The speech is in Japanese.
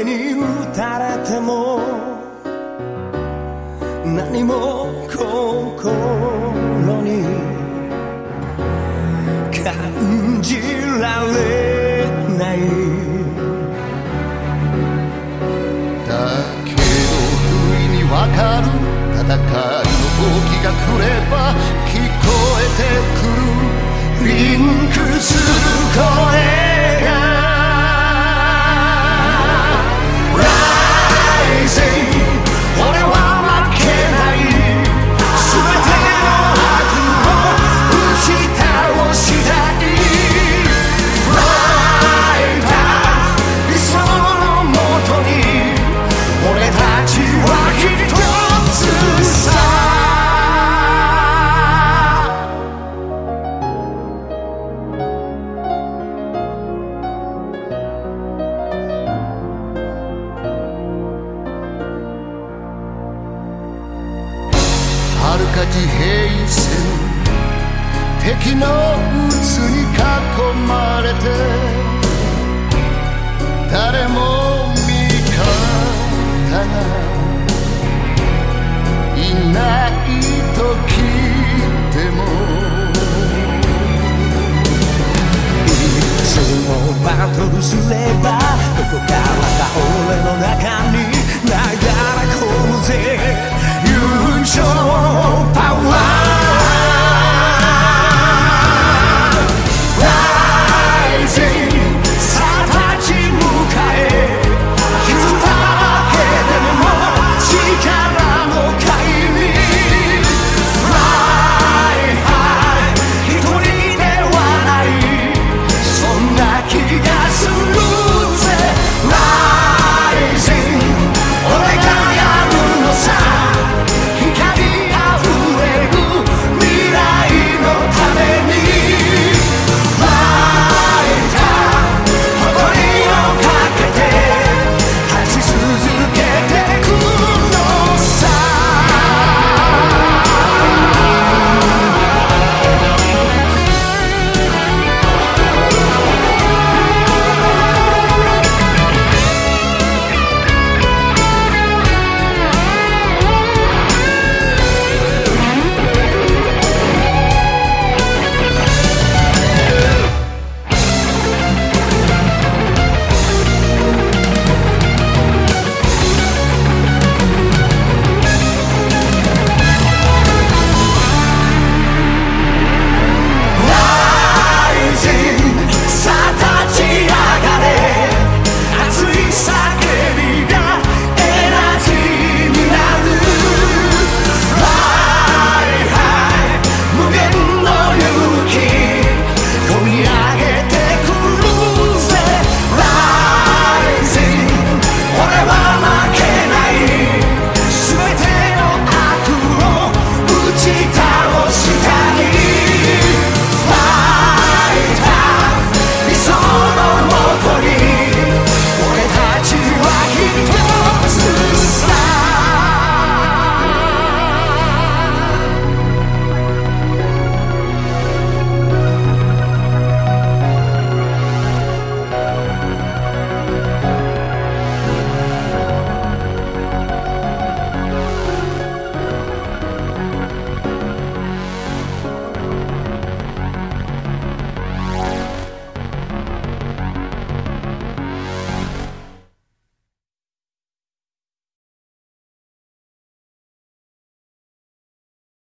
雨に打たれても何も心に感じられない。だけど不意にわかる戦いの動きが来れば聞こえてくる。リンクする声。か地平線敵の渦に囲まれて誰も味方がいない時でもいつもバトルすれば